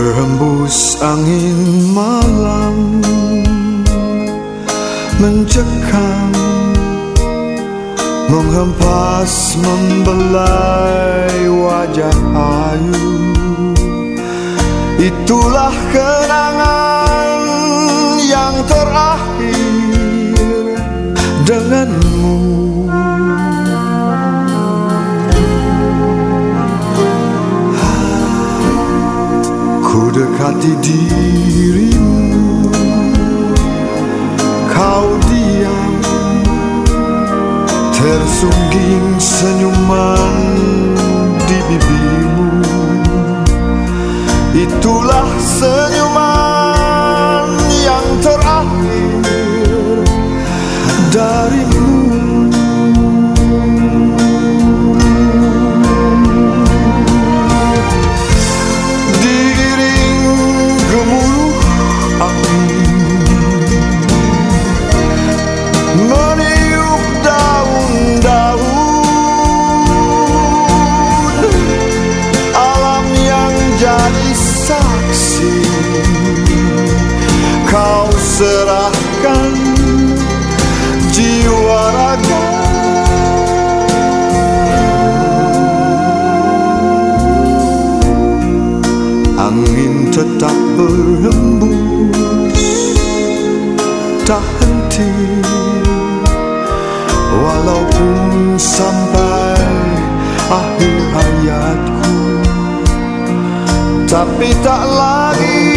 Berhembus angin malam Mencekam Menghempas membelai wajah ayu. Itulah kenangan Ku dekati dirimu Kau diam. Tersungging senyuman di bibirmu Itulah senyuman Angin tetap berhembus. Tak henti. Walaupun sampai akhir hayatku Tapi tak lagi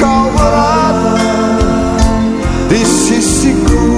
kau berada di sisiku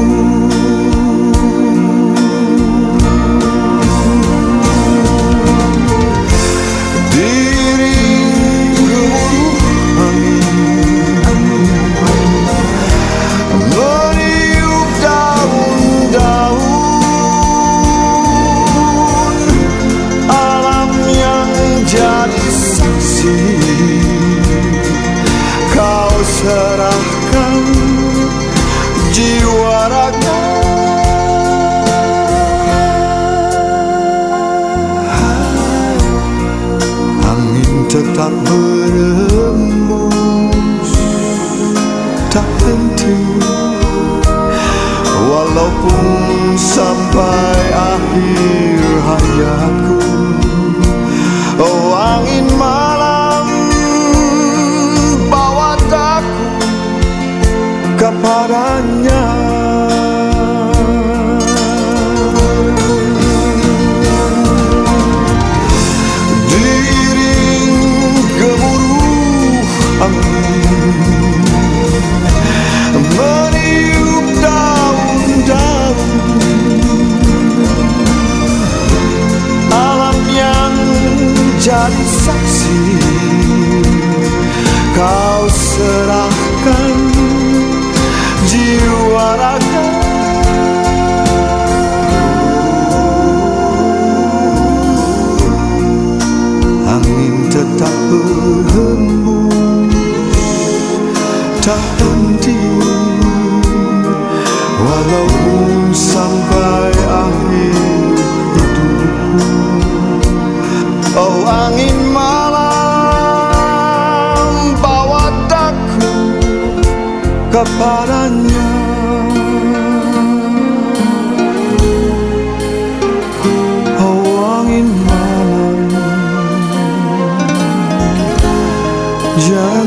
tetap berembus. Tak henti. Walaupun sampai akhir hayatku Oh angin malam bawa daku kepadanya jadi saksi Kau serahkan jiwa raga Angin tetap berhembus Tak henti Walaupun sampai kapadanya Hawangin malam Jangan